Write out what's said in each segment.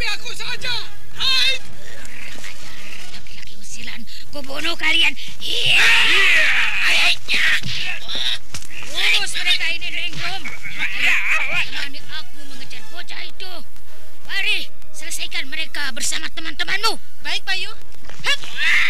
hadapi aku saja. Hai. Laki-laki usilan, kubunuh kalian. Iya. Urus mereka ini, Ringrum. Temani aku mengejar bocah itu. Mari, selesaikan mereka bersama teman-temanmu. Baik Bayu Sebuah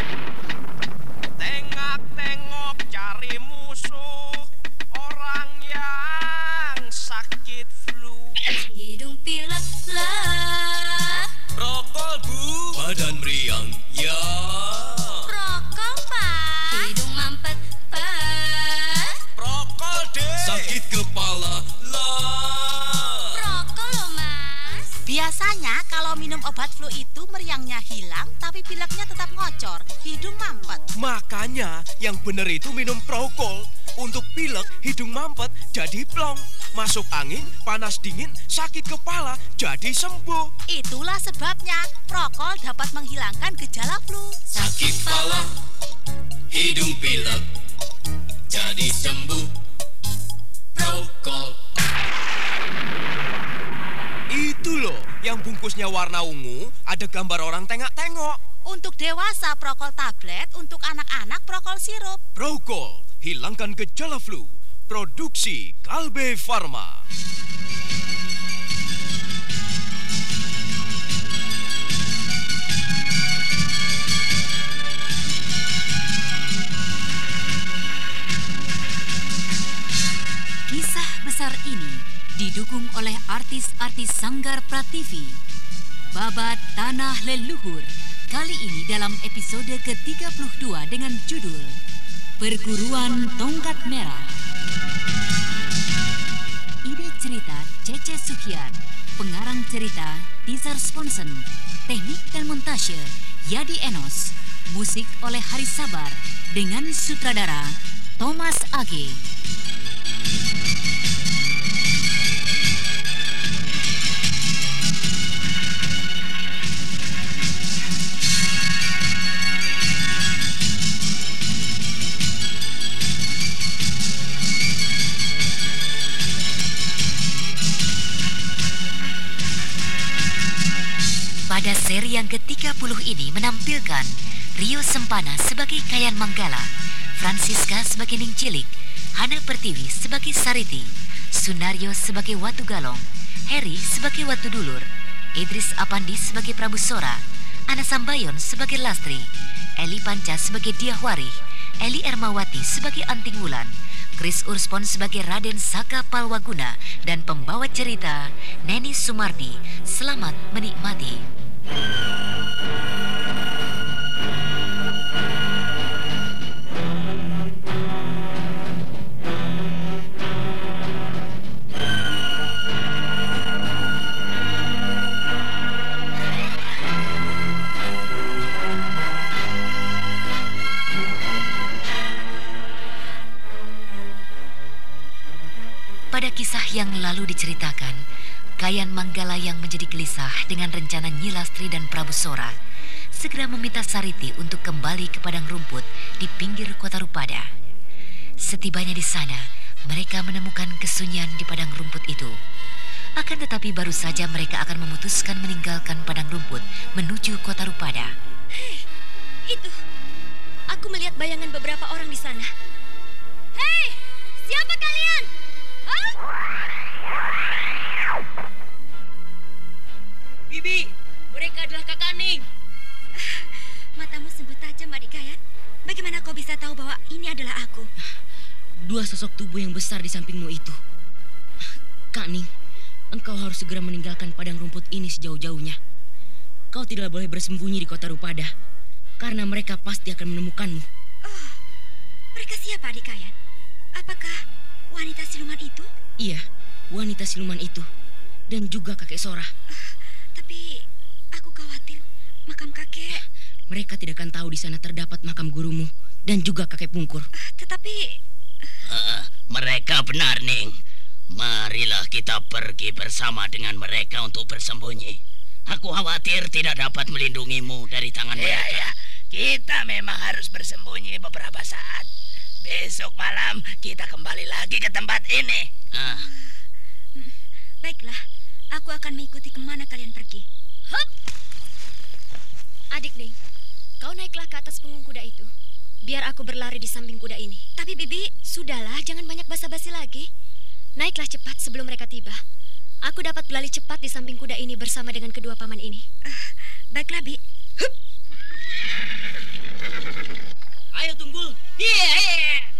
Obat flu itu meriangnya hilang tapi pileknya tetap ngocor, hidung mampet. Makanya yang bener itu minum prokol. Untuk pilek, hidung mampet jadi plong. Masuk angin, panas dingin, sakit kepala jadi sembuh. Itulah sebabnya prokol dapat menghilangkan gejala flu. Sakit kepala Hidung pilek Jadi sembuh Prokol Itu loh, yang bungkusnya warna ungu, ada gambar orang tengok-tengok. Untuk dewasa prokol tablet, untuk anak-anak prokol sirup. Prokol, hilangkan gejala flu. Produksi Kalbe Farma. Didukung oleh artis-artis Sanggar Prativi. Babat Tanah Leluhur kali ini dalam episode ke-32 dengan judul Perguruan Tongkat Merah. Ide cerita Cece Sukian, pengarang cerita Tizar Sponsen, teknik dan montase Yadi Enos, musik oleh Hari Sabar dengan sutradara Thomas Age. Seri yang ke-30 ini menampilkan Rio Sempana sebagai Kayan Manggala, Francisca sebagai Ning Cilik, Hana Pertiwi sebagai Sariti, Sunario sebagai Watu Galong, Heri sebagai Watu Dulur, Idris Apandi sebagai Prabu Sora, Ana Sambayon sebagai Lastri, Eli Panca sebagai Diahwari, Eli Ermawati sebagai Anting Wulan, Chris Urspon sebagai Raden Saka Palwaguna, dan pembawa cerita Neni Sumardi. Selamat menikmati. Pada kisah yang lalu diceritakan, Kayan Manggala yang menjadi gelisah dengan rencana Nyilastri dan Prabu Sora segera meminta Sariti untuk kembali ke padang rumput di pinggir kota Rupada. Setibanya di sana, mereka menemukan kesunyian di padang rumput itu. Akan tetapi baru saja mereka akan memutuskan meninggalkan padang rumput menuju kota Rupada. Hei, itu. Aku melihat bayangan beberapa orang di sana. Hei, siapa kalian? Hah? Bibi, mereka adalah kakak Ning. Matamu sungguh tajam, adik Kayan. Bagaimana kau bisa tahu bahwa ini adalah aku? Dua sosok tubuh yang besar di sampingmu itu. Kak Ning, engkau harus segera meninggalkan padang rumput ini sejauh-jauhnya. Kau tidak boleh bersembunyi di kota Rupada, karena mereka pasti akan menemukanmu. Oh, mereka siapa, adik Kayan? Apakah wanita siluman itu? Iya, wanita siluman itu, dan juga kakek Sora. Tapi aku khawatir makam kakek. Mereka tidak akan tahu di sana terdapat makam gurumu dan juga kakek Pungkur. Tetapi Ah, mereka benar, Ning. Marilah kita pergi bersama dengan mereka untuk bersembunyi. Aku khawatir tidak dapat melindungimu dari tangan mereka. Ya, Kita memang harus bersembunyi beberapa saat. Besok malam kita kembali lagi ke tempat ini. Ah, baiklah, aku akan mengikuti ke mana kalian pergi. Hup! Adik Ning, kau naiklah ke atas punggung kuda itu. Biar aku berlari di samping kuda ini. Tapi Bibi, Sudahlah, jangan banyak basa-basi lagi. Naiklah cepat sebelum mereka tiba. Aku dapat berlari cepat di samping kuda ini bersama dengan kedua paman ini. baiklah Bi. Ayo Tunggul. Iya,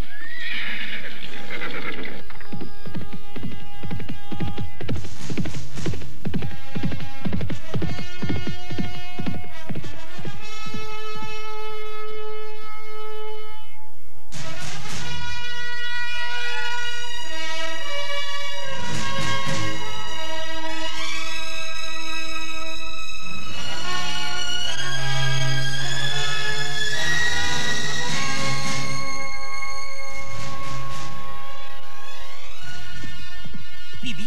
Bibi,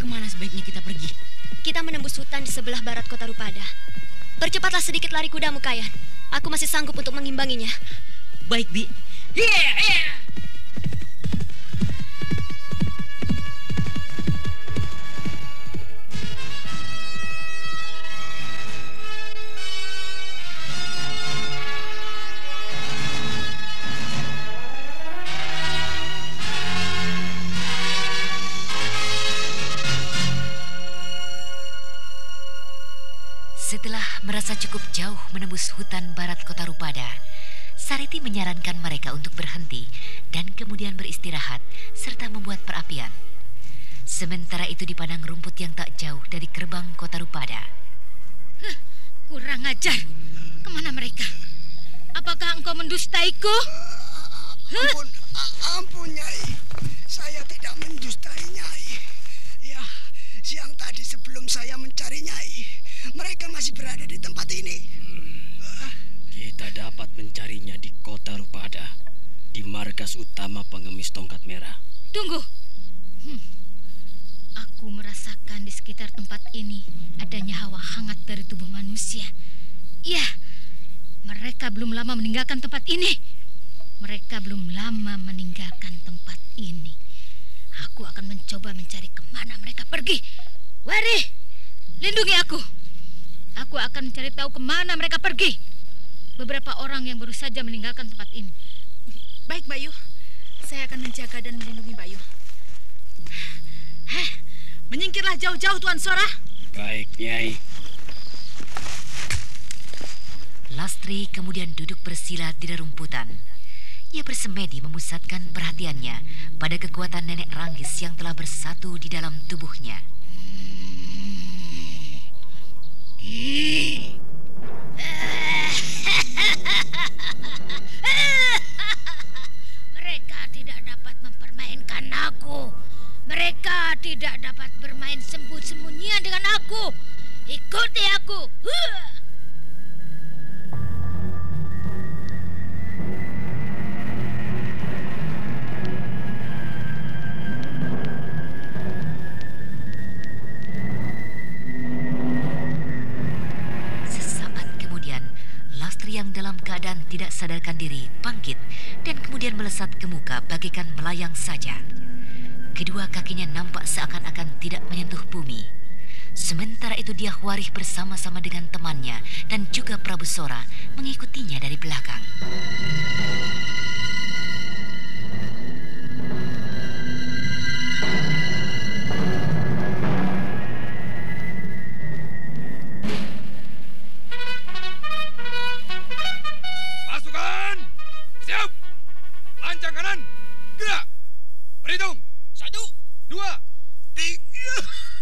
ke mana sebaiknya kita pergi? Kita menembus hutan di sebelah barat kota Rupada. Percepatlah sedikit lari kudamu, Kayan. Aku masih sanggup untuk mengimbanginya. Baik, Bi. Iya, iya. Hutan barat kota Rupada, Sariti menyarankan mereka untuk berhenti dan kemudian beristirahat serta membuat perapian. Sementara itu di padang rumput yang tak jauh dari gerbang kota Rupada, Kurang ajar. Ke mana mereka? Apakah engkau mendustaiku? Ampun, a- ampun Nyai. Saya tidak mendustai Nyai. Ya, siang tadi sebelum saya mencari Nyai, mereka masih berada di tempat ini. Kita dapat mencarinya di kota Rupada, di markas utama pengemis tongkat merah. Tunggu. Hmm. Aku merasakan di sekitar tempat ini adanya hawa hangat dari tubuh manusia. Ya, mereka belum lama meninggalkan tempat ini. Mereka belum lama meninggalkan tempat ini. Aku akan mencoba mencari ke mana mereka pergi. Wari, lindungi aku. Aku akan mencari tahu ke mana mereka pergi. Beberapa orang yang baru saja meninggalkan tempat ini. Baik, Bayu. Saya akan menjaga dan melindungi Bayu. Heh, menyingkirlah jauh-jauh Tuan Sora. Baik, Nyai. Lastri kemudian duduk bersila di rerumputan. Ia bersemedi memusatkan perhatiannya pada kekuatan nenek Ranggis yang telah bersatu di dalam tubuhnya. Mereka tidak dapat bermain sembunyi-sembunyian dengan aku. Ikuti aku. Huh! Keadaan tidak sadarkan diri bangkit dan kemudian melesat ke muka bagaikan melayang saja. Kedua kakinya nampak seakan-akan tidak menyentuh bumi. Sementara itu dia Warih bersama-sama dengan temannya dan juga Prabu Sora mengikutinya dari belakang.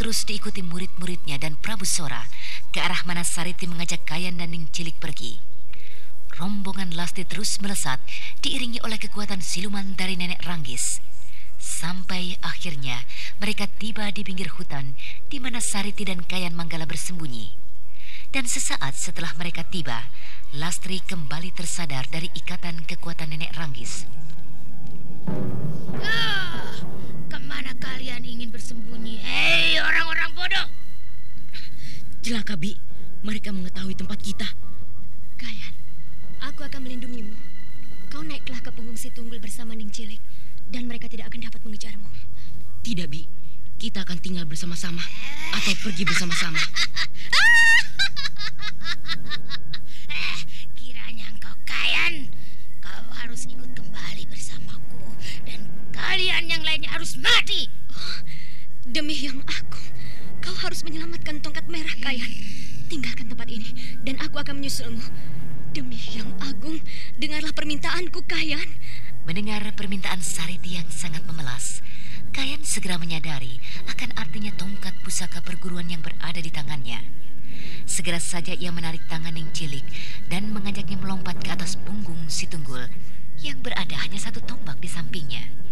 Terus diikuti murid-muridnya dan Prabu Sora ke arah mana Sariti mengajak Kayan dan Ning Cilik pergi. Rombongan Lastri terus melesat diiringi oleh kekuatan siluman dari nenek Ranggis. Sampai akhirnya mereka tiba di pinggir hutan di mana Sariti dan Kayan Manggala bersembunyi. Dan sesaat setelah mereka tiba, Lastri kembali tersadar dari ikatan kekuatan nenek Ranggis. Ah, Celaka, Bi. Mereka mengetahui tempat kita. Kayan, aku akan melindungimu. Kau naiklah ke punggung si tunggul bersama Ning Cilik dan mereka tidak akan dapat mengejarmu. Tidak, Bi. Kita akan tinggal bersama-sama atau pergi bersama-sama. Eh, kiranya engkau kayan. Kau harus ikut kembali bersamaku dan kalian yang lainnya harus mati. Demi yang aku, kau harus menyelamatkan tongkat merah Kayan. Tinggalkan tempat ini dan aku akan menyusulmu. Demi yang agung, dengarlah permintaanku Kayan. Mendengar permintaan Sariti yang sangat memelas, Kayan segera menyadari akan artinya tongkat pusaka perguruan yang berada di tangannya. Segera saja ia menarik tangan yang cilik dan mengajaknya melompat ke atas punggung si tunggul yang berada hanya satu tombak di sampingnya.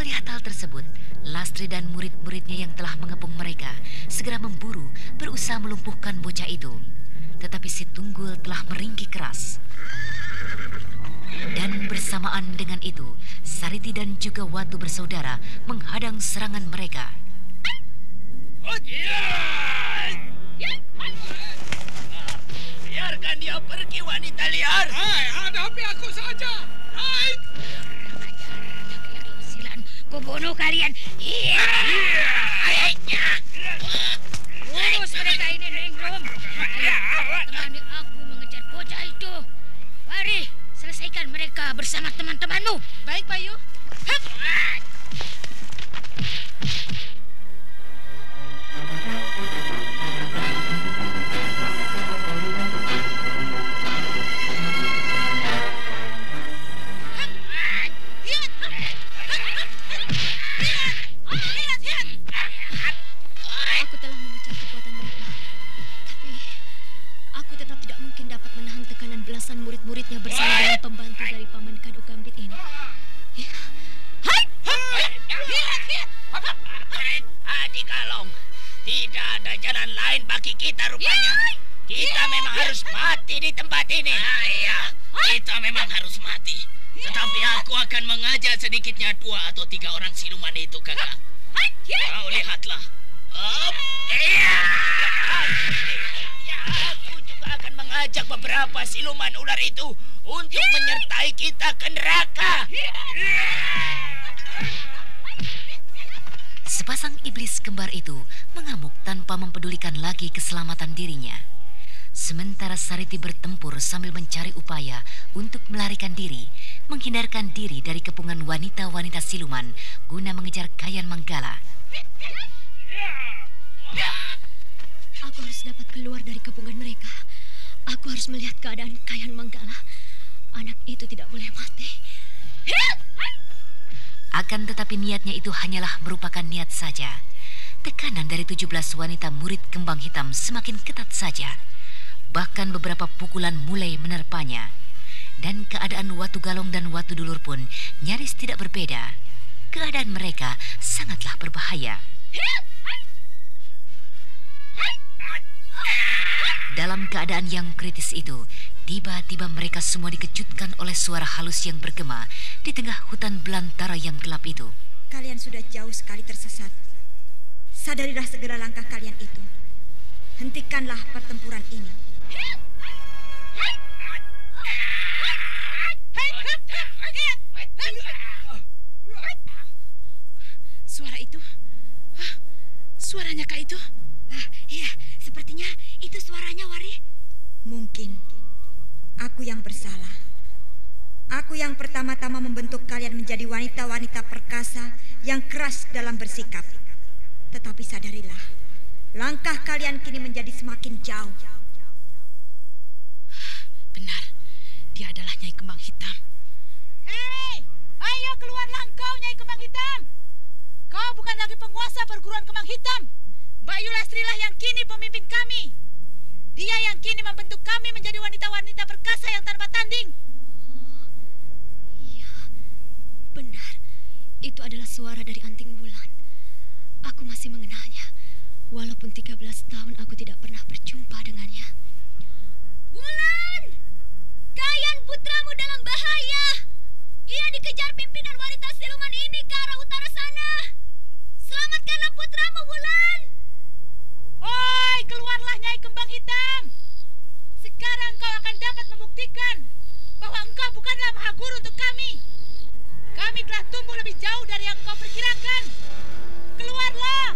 Melihat hal tersebut, Lastri dan murid-muridnya yang telah mengepung mereka segera memburu berusaha melumpuhkan bocah itu. Tetapi si tunggul telah meringkih keras. Dan bersamaan dengan itu, Sariti dan juga Watu bersaudara menghadang serangan mereka. Biarkan dia pergi wanita liar. Hai, hadapi aku saja. Hai. Silan, kubunuh kalian. Iya. Urus mereka ini, Ringrum. Temani aku mengejar bocah itu. Mari, selesaikan mereka bersama teman-temanmu. Baik, Bayu. Aku belasan murid-muridnya bersama dengan pembantu dari paman Kado Gambit ini. Ya. Hai! Adik Kalong, tidak ada jalan lain bagi kita rupanya. Kita memang harus mati di tempat ini. iya, kita memang harus mati. Tetapi aku akan mengajak sedikitnya dua atau tiga orang siluman itu, kakak. Kau lihatlah. Up. Iya. Akan mengajak beberapa siluman ular itu untuk menyertai kita ke neraka. Sepas Sepasang iblis kembar itu mengamuk tanpa mempedulikan lagi keselamatan dirinya. Sementara Sariti bertempur sambil mencari upaya untuk melarikan diri, menghindarkan diri dari kepungan wanita-wanita siluman guna mengejar Kayan Manggala. Aku harus dapat keluar dari kepungan mereka. Aku harus melihat keadaan Kayan Manggala. Anak itu tidak boleh mati. Akan tetapi niatnya itu hanyalah merupakan niat saja. Tekanan dari 17 wanita murid kembang hitam semakin ketat saja. Bahkan beberapa pukulan mulai menerpanya. Dan keadaan Watu Galong dan Watu Dulur pun nyaris tidak berbeda. Keadaan mereka sangatlah berbahaya. Dalam keadaan yang kritis itu, Tiba-tiba mereka semua dikejutkan oleh suara halus yang bergema di tengah hutan belantara yang gelap itu. Kalian sudah jauh sekali tersesat. Sadarilah segera langkah kalian itu. Hentikanlah pertempuran ini. Suara itu? Suaranya kak itu? Suaranya Wari. Mungkin. Aku yang bersalah. Aku yang pertama-tama membentuk kalian menjadi wanita-wanita perkasa yang keras dalam bersikap. Tetapi sadarilah, langkah kalian kini menjadi semakin jauh. Benar, dia adalah Nyai Kembang Hitam. Hei, ayo keluarlah engkau Nyai Kembang Hitam. Kau bukan lagi penguasa perguruan Kembang Hitam. Mbak Yulasri lah yang kini pemimpin kami. Dia yang kini membentuk kami menjadi wanita-wanita perkasa yang tanpa tanding. Iya, benar. Itu adalah suara dari Anting Wulan. Aku masih mengenalnya. Walaupun 13 tahun aku tidak pernah berjumpa dengannya. Wulan! Kayan putramu dalam bahaya. Ia dikejar pimpinan wanita siluman ini ke arah utara sana. Selamatkanlah putramu, Wulan! Keluarlah Nyai Kembang Hitam. Sekarang kau akan dapat membuktikan bahwa engkau bukanlah maha guru untuk kami. Kami telah tumbuh lebih jauh dari yang kau perkirakan. Keluarlah!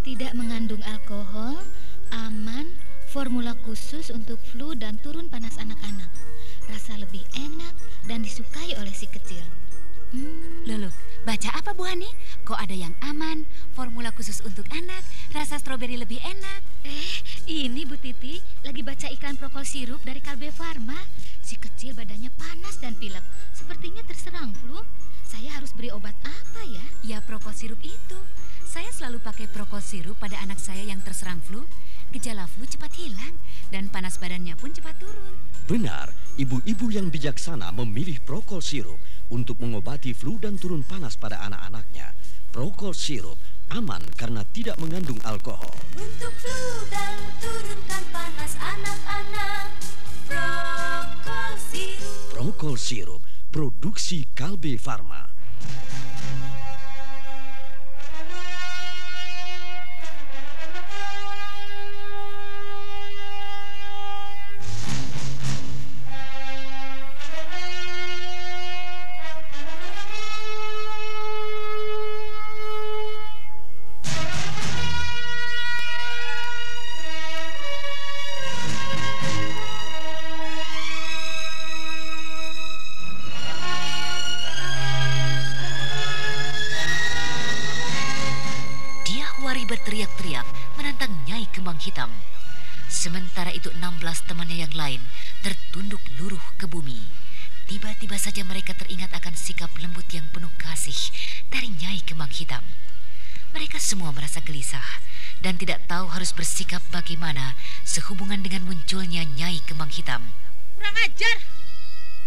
Tidak mengandung alkohol, aman, formula khusus untuk flu dan turun panas anak-anak. Rasa lebih enak dan disukai oleh si kecil. Hmm. Lulu, baca apa Bu Hani? Kok ada yang aman, formula khusus untuk anak, rasa stroberi lebih enak. Eh, ini Bu Titi lagi baca iklan prokol sirup dari Kalbe Farma. Si kecil badannya panas dan pilek. Sepertinya terserang flu. Saya harus beri obat apa ya? Ya prokol sirup itu. Saya selalu pakai prokol sirup pada anak saya yang terserang flu gejala flu cepat hilang dan panas badannya pun cepat turun. Benar, ibu-ibu yang bijaksana memilih Prokol sirup untuk mengobati flu dan turun panas pada anak-anaknya. Prokol sirup aman karena tidak mengandung alkohol. Untuk flu dan turunkan panas anak-anak, Prokol sirup. Prokol sirup, produksi Kalbe Farma. Saja mereka teringat akan sikap lembut yang penuh kasih dari Nyai Kembang Hitam. Mereka semua merasa gelisah dan tidak tahu harus bersikap bagaimana sehubungan dengan munculnya Nyai Kembang Hitam. Kurang ajar.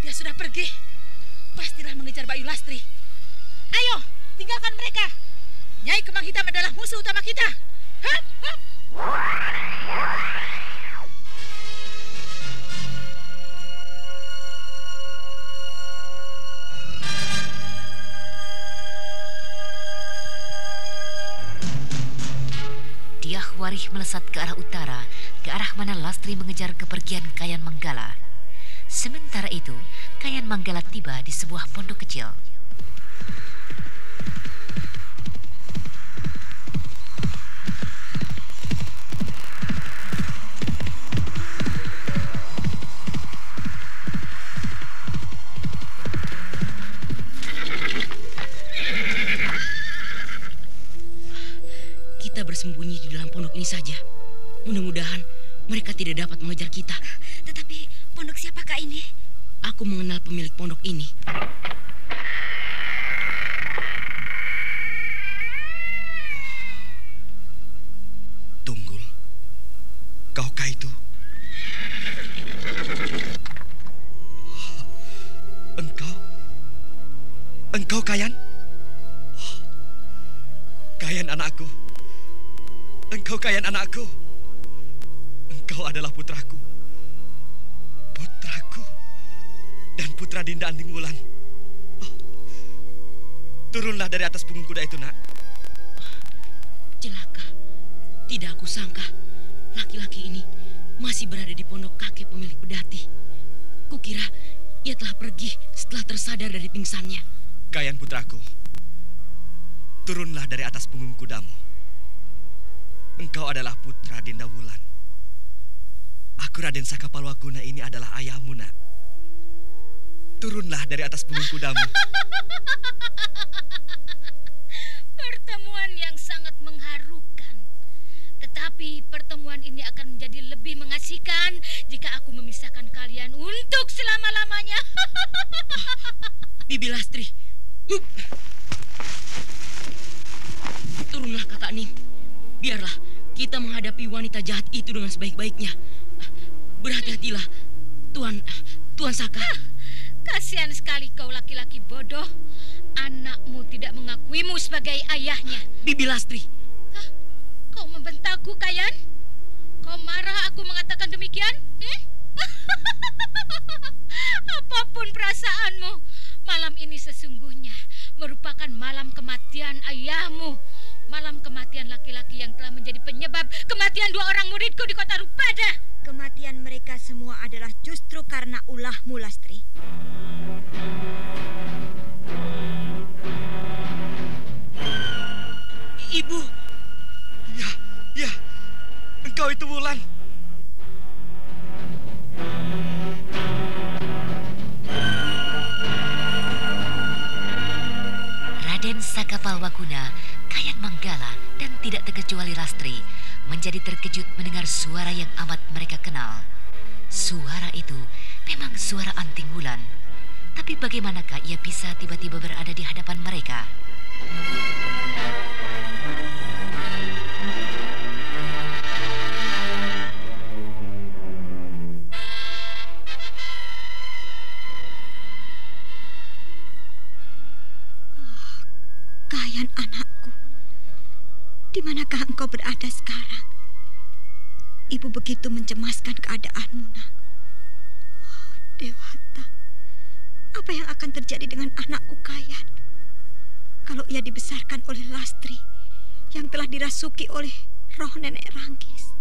Dia sudah pergi. Pastilah mengejar Bayu Lastri. Ayo, tinggalkan mereka. Nyai Kembang Hitam adalah musuh utama kita. Hup, hup. Diah Warih melesat ke arah utara ke arah mana Lastri mengejar kepergian Kayan Manggala. Sementara itu, Kayan Manggala tiba di sebuah pondok kecil. Kita bersembunyi di dalam pondok ini saja. Mudah-mudahan mereka tidak dapat mengejar kita. Tetapi pondok siapakah ini? Aku mengenal pemilik pondok ini. Anakku. Engkau adalah putraku. Putraku. Dan putra Dinda Anding Wulan. Oh. Turunlah dari atas punggung kuda itu, nak. Celaka. Tidak aku sangka laki-laki ini masih berada di pondok kakek pemilik pedati. Kukira ia telah pergi setelah tersadar dari pingsannya. Kayan putraku. Turunlah dari atas punggung kudamu. Engkau adalah putra Dinda Wulan. Aku Raden Sakapalwaguna ini adalah ayahmu, nak. Turunlah dari atas punggung kudamu. Pertemuan yang sangat mengharukan. Tetapi pertemuan ini akan menjadi lebih mengasihkan jika aku memisahkan kalian untuk selama-lamanya. Bibi Lastri. Turunlah kakak Nim. Biarlah kita menghadapi wanita jahat itu dengan sebaik-baiknya. Berhati-hatilah, Tuan Tuan Saka. Kasihan sekali kau laki-laki bodoh. Anakmu tidak mengakuimu sebagai ayahnya. Bibi Lastri. Hah? Kau membentakku, Kayan? Kau marah aku mengatakan demikian? Hmm? Apa pun perasaanmu, malam ini sesungguhnya merupakan malam kematian ayahmu. Malam kematian laki-laki yang telah menjadi penyebab kematian dua orang muridku di kota Rupada. Kematian mereka semua adalah justru karena ulahmu, Lastri. Ibu. Ya, ya. Engkau itu Wulan. Raden Sakapalwaguna, Kayan Manggala, dan tidak terkecuali Lastri menjadi terkejut mendengar suara yang amat mereka kenal. Suara itu memang suara Anting Wulan. Tapi bagaimanakah ia bisa tiba-tiba berada di hadapan mereka? Manakah engkau berada sekarang? Ibu begitu mencemaskan keadaanmu, nak. Oh, Dewata, apa yang akan terjadi dengan anakku Kayan? Kalau ia dibesarkan oleh Lastri yang telah dirasuki oleh roh nenek Ranggis.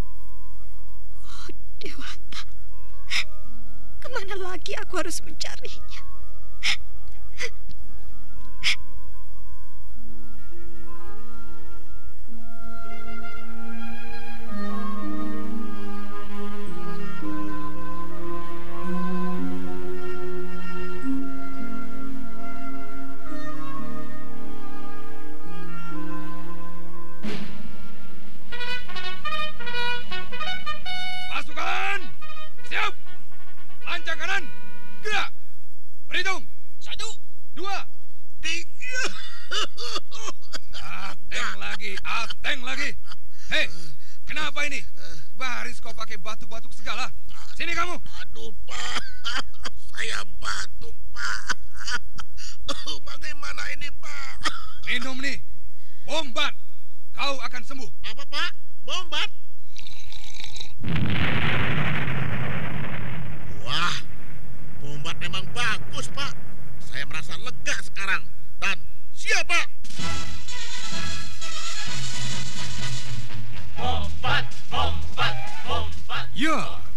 Oh, Dewata, ke mana lagi aku harus mencarinya? Aduh, Pak. Saya batuk, Pak. Bagaimana ini, Pak? Minum nih. Bombat. Kau akan sembuh. Apa, Pak? Bombat? Wah, bombat memang bagus, Pak. Saya merasa lega sekarang. Dan siap, Pak. Bombat, bombat,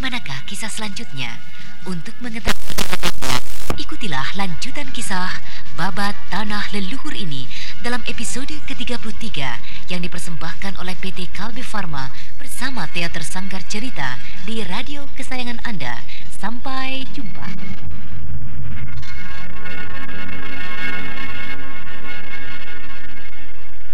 bagaimanakah kisah selanjutnya? Untuk mengetahui ikutilah lanjutan kisah Babat Tanah Leluhur ini dalam episode ke-33 yang dipersembahkan oleh PT Kalbe Farma bersama Teater Sanggar Cerita di radio kesayangan Anda. Sampai jumpa.